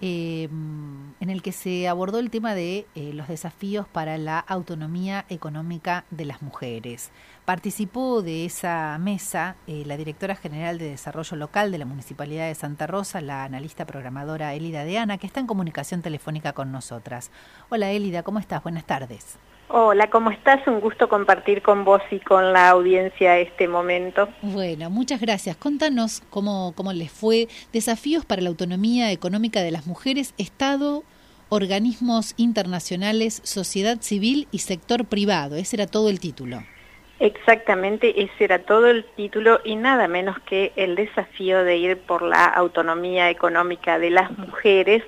eh, en el que se abordó el tema de eh, los desafíos para la autonomía económica de las mujeres. Participó de esa mesa eh, la directora general de Desarrollo Local de la Municipalidad de Santa Rosa, la analista programadora Elida de Ana, que está en comunicación telefónica con nosotras. Hola Elida, ¿cómo estás? Buenas tardes. Hola, ¿cómo estás? Un gusto compartir con vos y con la audiencia este momento. Bueno, muchas gracias. Contanos cómo, cómo les fue. Desafíos para la autonomía económica de las mujeres, Estado, organismos internacionales, sociedad civil y sector privado. Ese era todo el título. Exactamente, ese era todo el título y nada menos que el desafío de ir por la autonomía económica de las mujeres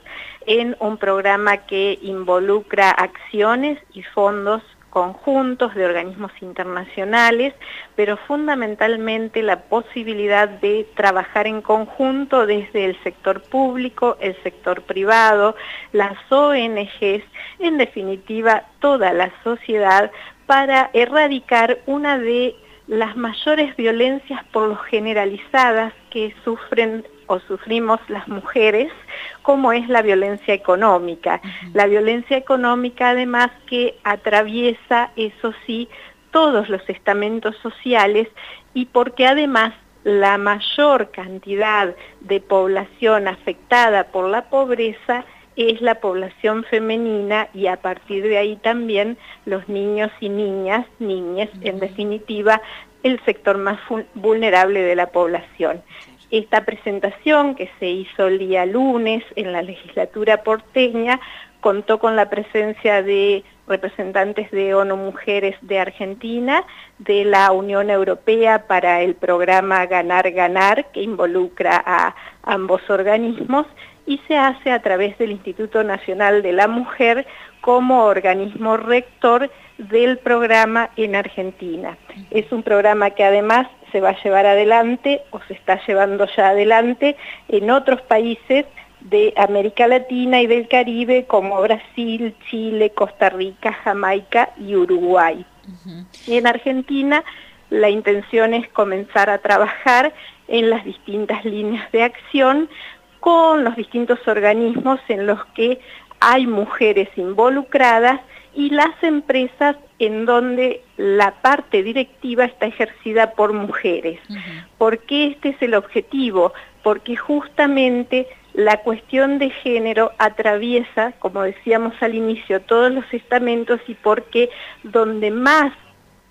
en un programa que involucra acciones y fondos conjuntos de organismos internacionales, pero fundamentalmente la posibilidad de trabajar en conjunto desde el sector público, el sector privado, las ONGs, en definitiva toda la sociedad para erradicar una de las mayores violencias por lo generalizadas que sufren o sufrimos las mujeres, como es la violencia económica. La violencia económica además que atraviesa, eso sí, todos los estamentos sociales y porque además la mayor cantidad de población afectada por la pobreza es la población femenina y a partir de ahí también los niños y niñas, niñas, en definitiva, el sector más vulnerable de la población. Esta presentación que se hizo el día lunes en la legislatura porteña contó con la presencia de representantes de ONU Mujeres de Argentina, de la Unión Europea para el programa Ganar Ganar, que involucra a ambos organismos, y se hace a través del Instituto Nacional de la Mujer como organismo rector del programa en Argentina. Es un programa que además se va a llevar adelante o se está llevando ya adelante en otros países de América Latina y del Caribe como Brasil, Chile, Costa Rica, Jamaica y Uruguay. Y en Argentina la intención es comenzar a trabajar en las distintas líneas de acción con los distintos organismos en los que hay mujeres involucradas y las empresas en donde la parte directiva está ejercida por mujeres. ¿Por qué este es el objetivo? Porque justamente la cuestión de género atraviesa, como decíamos al inicio, todos los estamentos y porque donde más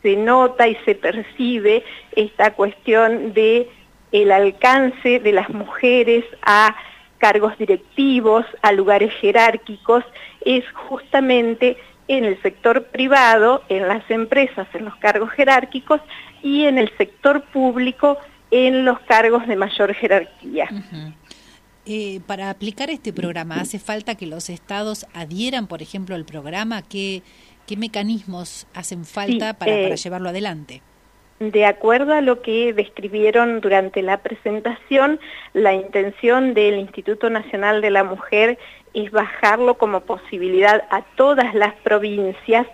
se nota y se percibe esta cuestión de el alcance de las mujeres a cargos directivos, a lugares jerárquicos, es justamente en el sector privado, en las empresas, en los cargos jerárquicos y en el sector público, en los cargos de mayor jerarquía. Eh, para aplicar este programa, ¿hace falta que los estados adhieran, por ejemplo, al programa? ¿Qué, qué mecanismos hacen falta para, para eh, llevarlo adelante? De acuerdo a lo que describieron durante la presentación, la intención del Instituto Nacional de la Mujer es bajarlo como posibilidad a todas las provincias,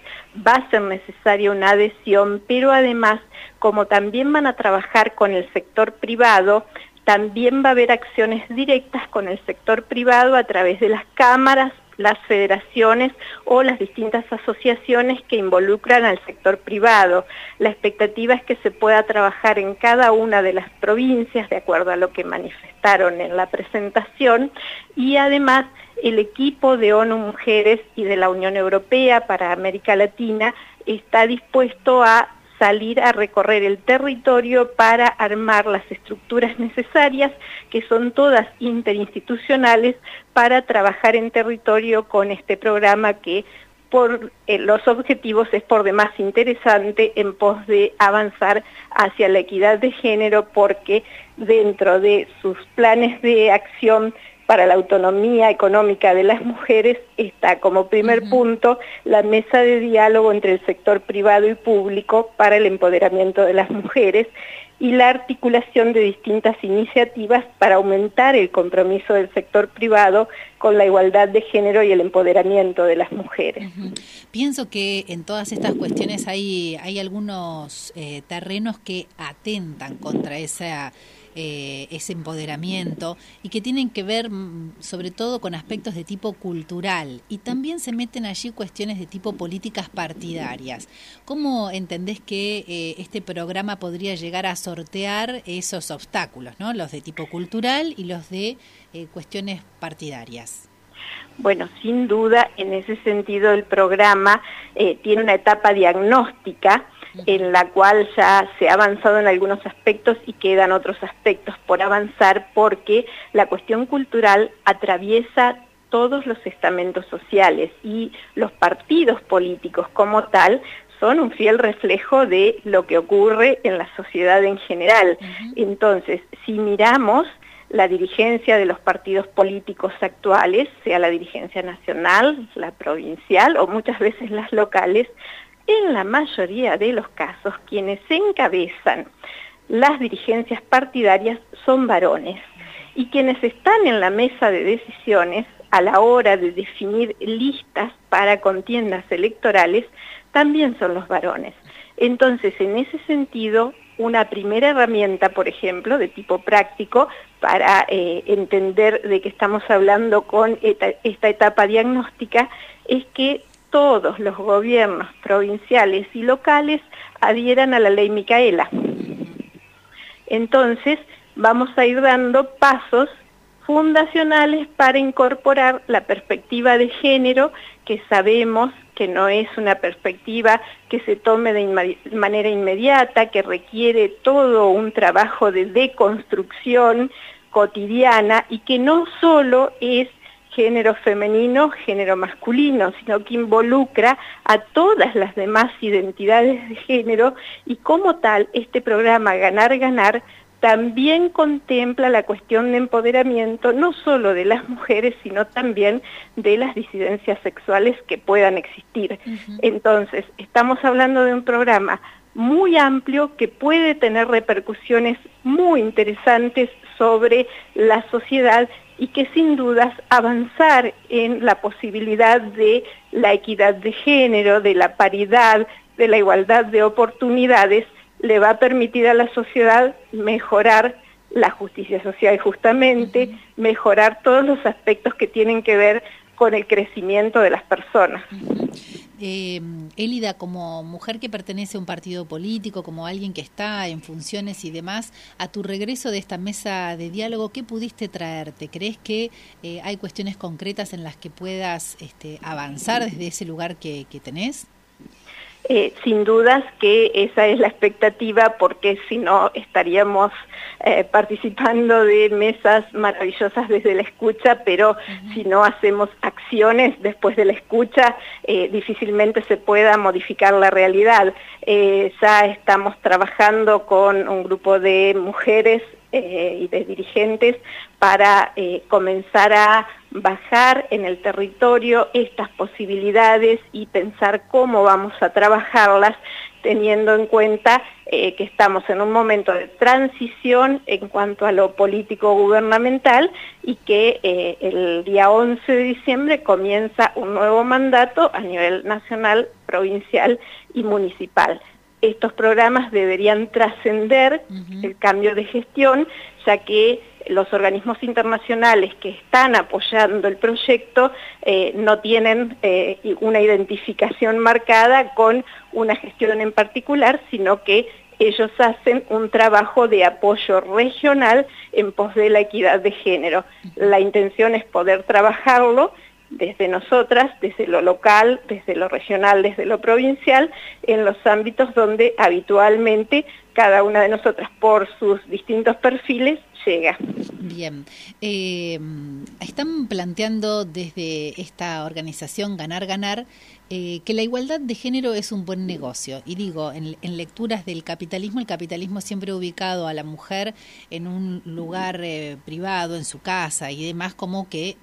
va a ser necesaria una adhesión, pero además, como también van a trabajar con el sector privado, también va a haber acciones directas con el sector privado a través de las cámaras las federaciones o las distintas asociaciones que involucran al sector privado. La expectativa es que se pueda trabajar en cada una de las provincias, de acuerdo a lo que manifestaron en la presentación, y además el equipo de ONU Mujeres y de la Unión Europea para América Latina está dispuesto a salir a recorrer el territorio para armar las estructuras necesarias, que son todas interinstitucionales, para trabajar en territorio con este programa que por eh, los objetivos es por demás interesante en pos de avanzar hacia la equidad de género porque dentro de sus planes de acción para la autonomía económica de las mujeres está como primer punto la mesa de diálogo entre el sector privado y público para el empoderamiento de las mujeres y la articulación de distintas iniciativas para aumentar el compromiso del sector privado con la igualdad de género y el empoderamiento de las mujeres. Pienso que en todas estas cuestiones hay, hay algunos eh, terrenos que atentan contra esa eh, ese empoderamiento y que tienen que ver mm, sobre todo con aspectos de tipo cultural y también se meten allí cuestiones de tipo políticas partidarias. ¿Cómo entendés que eh, este programa podría llegar a sortear esos obstáculos, ¿no? los de tipo cultural y los de eh, cuestiones partidarias? Bueno, sin duda, en ese sentido el programa eh, tiene una etapa diagnóstica en la cual ya se ha avanzado en algunos aspectos y quedan otros aspectos por avanzar porque la cuestión cultural atraviesa todos los estamentos sociales y los partidos políticos como tal son un fiel reflejo de lo que ocurre en la sociedad en general. Entonces, si miramos la dirigencia de los partidos políticos actuales, sea la dirigencia nacional, la provincial o muchas veces las locales, en la mayoría de los casos quienes encabezan las dirigencias partidarias son varones y quienes están en la mesa de decisiones a la hora de definir listas para contiendas electorales también son los varones. Entonces, en ese sentido, una primera herramienta, por ejemplo, de tipo práctico, para eh, entender de qué estamos hablando con esta, etapa diagnóstica, es que todos los gobiernos provinciales y locales adhieran a la ley Micaela. Entonces, vamos a ir dando pasos fundacionales para incorporar la perspectiva de género que sabemos que no es una perspectiva que se tome de manera inmediata, que requiere todo un trabajo de deconstrucción cotidiana y que no solo es género femenino, género masculino, sino que involucra a todas las demás identidades de género y como tal este programa Ganar Ganar también contempla la cuestión de empoderamiento no solo de las mujeres, sino también de las disidencias sexuales que puedan existir. Entonces, estamos hablando de un programa muy amplio que puede tener repercusiones muy interesantes sobre la sociedad y que sin dudas avanzar en la posibilidad de la equidad de género, de la paridad, de la igualdad de oportunidades, le va a permitir a la sociedad mejorar la justicia social justamente, mejorar todos los aspectos que tienen que ver con el crecimiento de las personas. Eh, Elida, como mujer que pertenece a un partido político, como alguien que está en funciones y demás, a tu regreso de esta mesa de diálogo, ¿qué pudiste traerte? ¿Crees que eh, hay cuestiones concretas en las que puedas este, avanzar desde ese lugar que, que tenés? Eh, sin dudas que esa es la expectativa porque si no estaríamos eh, participando de mesas maravillosas desde la escucha, pero si no hacemos acciones después de la escucha, eh, difícilmente se pueda modificar la realidad. ya estamos trabajando con un grupo de mujeres eh, y de dirigentes para eh, comenzar a bajar en el territorio estas posibilidades y pensar cómo vamos a trabajarlas teniendo en cuenta eh, que estamos en un momento de transición en cuanto a lo político gubernamental y que el día 11 de diciembre comienza un nuevo mandato a nivel nacional, provincial y municipal estos programas deberían trascender el cambio de gestión, ya que los organismos internacionales que están apoyando el proyecto eh, no tienen eh, una identificación marcada con una gestión en particular, sino que ellos hacen un trabajo de apoyo regional en pos de la equidad de género. La intención es poder trabajarlo desde nosotras, desde lo local, desde lo regional, desde lo provincial, en los ámbitos donde habitualmente cada una de nosotras, por sus distintos perfiles, llega. Bien, eh, están planteando desde esta organización Ganar Ganar eh, que la igualdad de género es un buen negocio. Y digo, en, lecturas del capitalismo, el capitalismo siempre ha ubicado a la mujer en un lugar eh, privado, en su casa y demás, como que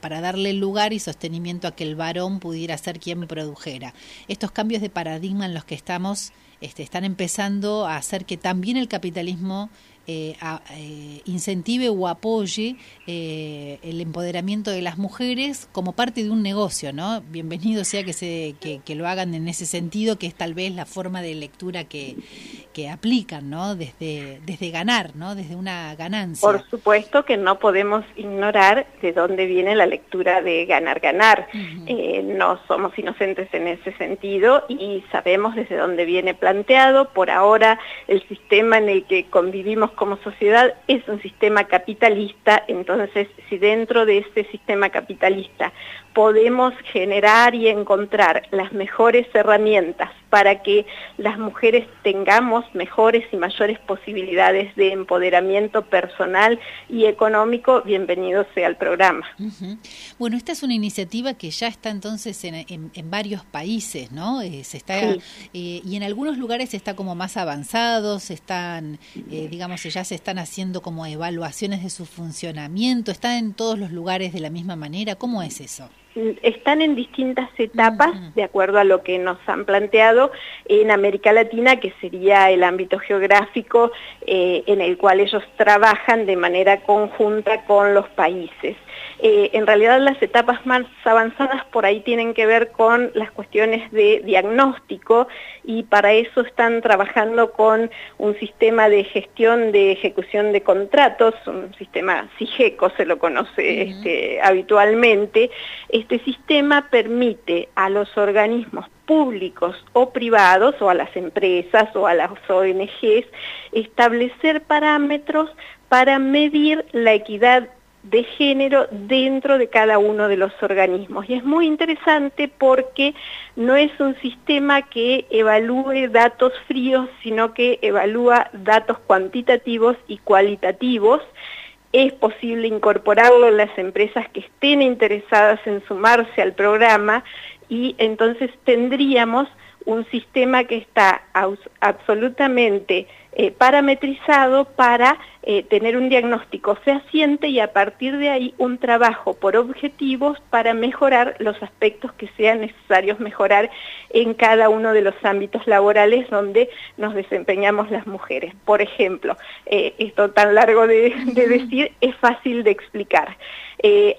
para darle lugar y sostenimiento a que el varón pudiera ser quien produjera. Estos cambios de paradigma en los que estamos este, están empezando a hacer que también el capitalismo eh, eh, incentive o apoye eh, el empoderamiento de las mujeres como parte de un negocio, ¿no? Bienvenido sea que, se, que, lo hagan en ese sentido, que es tal vez la forma de lectura que, que aplican, ¿no? Desde, desde ganar, ¿no? Desde una ganancia. Por supuesto que no podemos ignorar de dónde viene la lectura de ganar, ganar. Eh, no somos inocentes en ese sentido y sabemos desde dónde viene planteado. Por ahora el sistema en el que convivimos como sociedad es un sistema capitalista, entonces si dentro de este sistema capitalista podemos generar y encontrar las mejores herramientas para que las mujeres tengamos mejores y mayores posibilidades de empoderamiento personal y económico, bienvenido sea el programa. Bueno, esta es una iniciativa que ya está entonces en, varios países, ¿no? Eh, se está, eh, y en algunos lugares está como más avanzados, están, eh, digamos, ya se están haciendo como evaluaciones de su funcionamiento, está en todos los lugares de la misma manera, ¿cómo es eso? Están en distintas etapas, de acuerdo a lo que nos han planteado, en América Latina, que sería el ámbito geográfico eh, en el cual ellos trabajan de manera conjunta con los países. Eh, en realidad las etapas más avanzadas por ahí tienen que ver con las cuestiones de diagnóstico y para eso están trabajando con un sistema de gestión de ejecución de contratos, un sistema CIGECO se lo conoce este, habitualmente. Este sistema permite a los organismos públicos o privados o a las empresas o a las ONGs establecer parámetros para medir la equidad de género dentro de cada uno de los organismos. Y es muy interesante porque no es un sistema que evalúe datos fríos, sino que evalúa datos cuantitativos y cualitativos. Es posible incorporarlo en las empresas que estén interesadas en sumarse al programa y entonces tendríamos un sistema que está absolutamente eh, parametrizado para eh, tener un diagnóstico fehaciente y a partir de ahí un trabajo por objetivos para mejorar los aspectos que sean necesarios mejorar en cada uno de los ámbitos laborales donde nos desempeñamos las mujeres. Por ejemplo, eh, esto tan largo de, decir es fácil de explicar.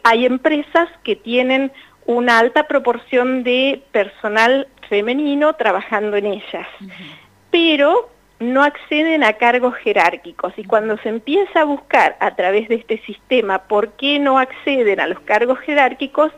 hay empresas que tienen una alta proporción de personal femenino trabajando en ellas, pero no acceden a cargos jerárquicos. Y cuando se empieza a buscar a través de este sistema por qué no acceden a los cargos jerárquicos,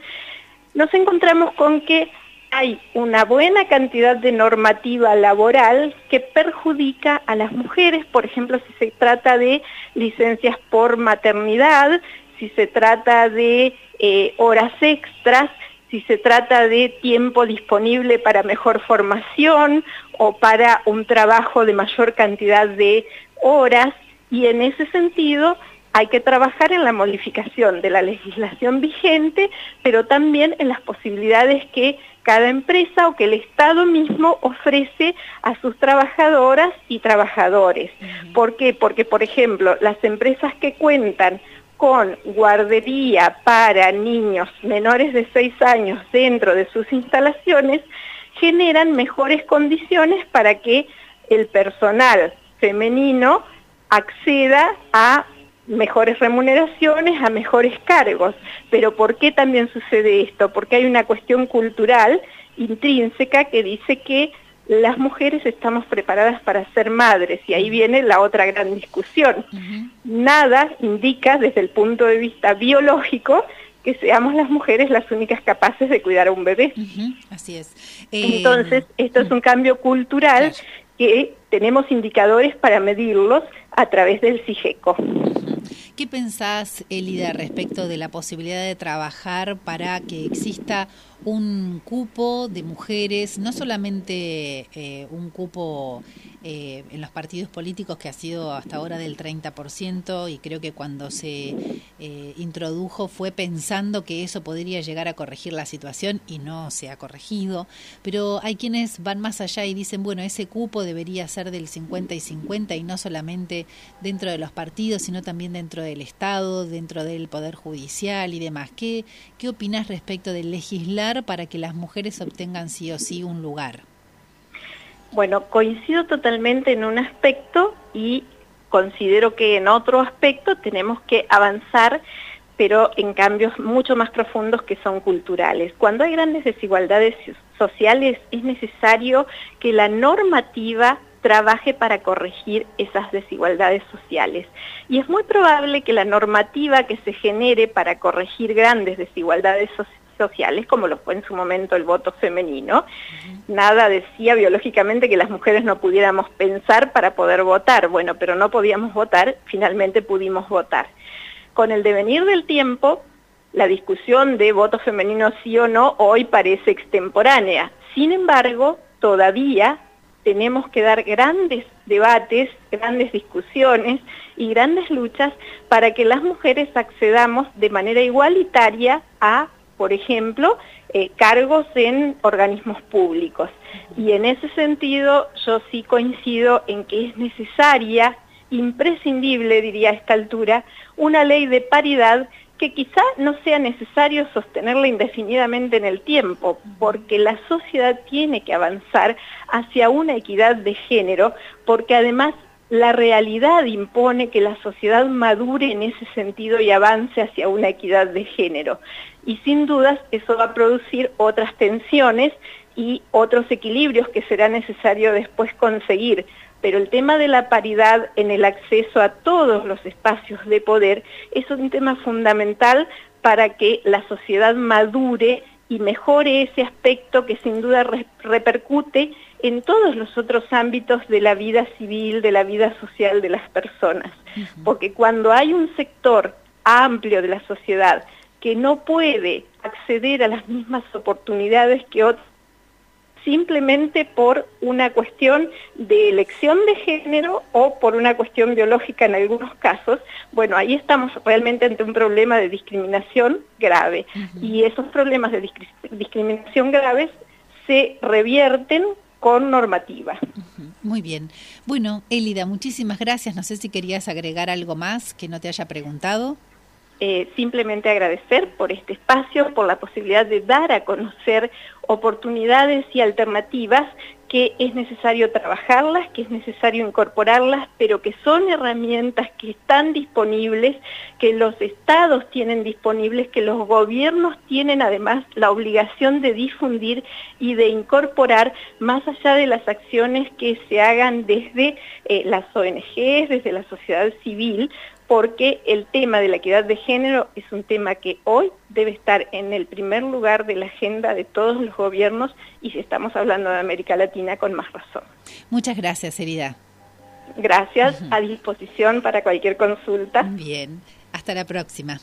nos encontramos con que hay una buena cantidad de normativa laboral que perjudica a las mujeres, por ejemplo, si se trata de licencias por maternidad, si se trata de eh, horas extras, si se trata de tiempo disponible para mejor formación o para un trabajo de mayor cantidad de horas y en ese sentido hay que trabajar en la modificación de la legislación vigente, pero también en las posibilidades que cada empresa o que el Estado mismo ofrece a sus trabajadoras y trabajadores. ¿Por qué? Porque, por ejemplo, las empresas que cuentan con guardería para niños menores de 6 años dentro de sus instalaciones, generan mejores condiciones para que el personal femenino acceda a mejores remuneraciones, a mejores cargos. Pero ¿por qué también sucede esto? Porque hay una cuestión cultural intrínseca que dice que las mujeres estamos preparadas para ser madres y ahí viene la otra gran discusión. Nada indica desde el punto de vista biológico que seamos las mujeres las únicas capaces de cuidar a un bebé. Así es. Entonces, eh, esto es un cambio cultural que tenemos indicadores para medirlos a través del CIGECO. ¿Qué pensás, Elida, respecto de la posibilidad de trabajar para que exista un cupo de mujeres, no solamente eh, un cupo eh, en los partidos políticos que ha sido hasta ahora del 30% y creo que cuando se eh, introdujo fue pensando que eso podría llegar a corregir la situación y no se ha corregido, pero hay quienes van más allá y dicen, bueno, ese cupo debería ser del 50 y 50 y no solamente dentro de los partidos, sino también dentro del Estado, dentro del Poder Judicial y demás. ¿Qué, qué opinas respecto de legislar para que las mujeres obtengan sí o sí un lugar? Bueno, coincido totalmente en un aspecto y considero que en otro aspecto tenemos que avanzar, pero en cambios mucho más profundos que son culturales. Cuando hay grandes desigualdades sociales es necesario que la normativa trabaje para corregir esas desigualdades sociales. Y es muy probable que la normativa que se genere para corregir grandes desigualdades sociales, como lo fue en su momento el voto femenino. Nada decía biológicamente que las mujeres no pudiéramos pensar para poder votar. Bueno, pero no podíamos votar, finalmente pudimos votar. Con el devenir del tiempo, la discusión de voto femenino sí o no hoy parece extemporánea. Sin embargo, todavía tenemos que dar grandes debates, grandes discusiones y grandes luchas para que las mujeres accedamos de manera igualitaria a, por ejemplo, eh, cargos en organismos públicos. Y en ese sentido yo sí coincido en que es necesaria, imprescindible, diría a esta altura, una ley de paridad que quizá no sea necesario sostenerla indefinidamente en el tiempo, porque la sociedad tiene que avanzar hacia una equidad de género, porque además la realidad impone que la sociedad madure en ese sentido y avance hacia una equidad de género. Y sin dudas eso va a producir otras tensiones y otros equilibrios que será necesario después conseguir pero el tema de la paridad en el acceso a todos los espacios de poder es un tema fundamental para que la sociedad madure y mejore ese aspecto que sin duda repercute en todos los otros ámbitos de la vida civil, de la vida social de las personas. Porque cuando hay un sector amplio de la sociedad que no puede acceder a las mismas oportunidades que otros, simplemente por una cuestión de elección de género o por una cuestión biológica en algunos casos, bueno, ahí estamos realmente ante un problema de discriminación grave. Y esos problemas de discriminación graves se revierten con normativa. Muy bien. Bueno, Elida, muchísimas gracias. No sé si querías agregar algo más que no te haya preguntado. Eh, simplemente agradecer por este espacio, por la posibilidad de dar a conocer oportunidades y alternativas que es necesario trabajarlas, que es necesario incorporarlas, pero que son herramientas que están disponibles, que los estados tienen disponibles, que los gobiernos tienen además la obligación de difundir y de incorporar más allá de las acciones que se hagan desde eh, las ONGs, desde la sociedad civil, porque el tema de la equidad de género es un tema que hoy debe estar en el primer lugar de la agenda de todos los gobiernos y si estamos hablando de América Latina con más razón. Muchas gracias, Herida. Gracias, a disposición para cualquier consulta. Bien, hasta la próxima.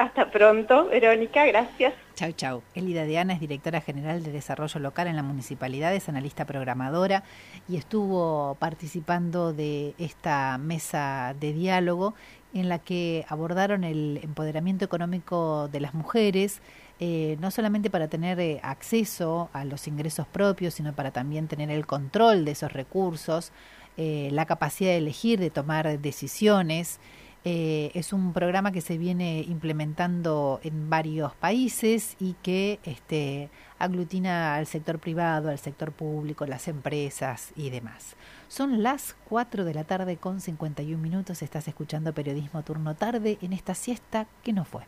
Hasta pronto, Verónica, gracias. Chau, chau. Elida Diana es directora general de Desarrollo Local en la Municipalidad, es analista programadora y estuvo participando de esta mesa de diálogo en la que abordaron el empoderamiento económico de las mujeres, eh, no solamente para tener eh, acceso a los ingresos propios, sino para también tener el control de esos recursos, eh, la capacidad de elegir, de tomar decisiones. Eh, es un programa que se viene implementando en varios países y que este, aglutina al sector privado, al sector público, las empresas y demás. Son las 4 de la tarde con 51 minutos. Estás escuchando Periodismo Turno Tarde en esta siesta que no fue.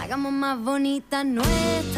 Hagamos más bonita nuestra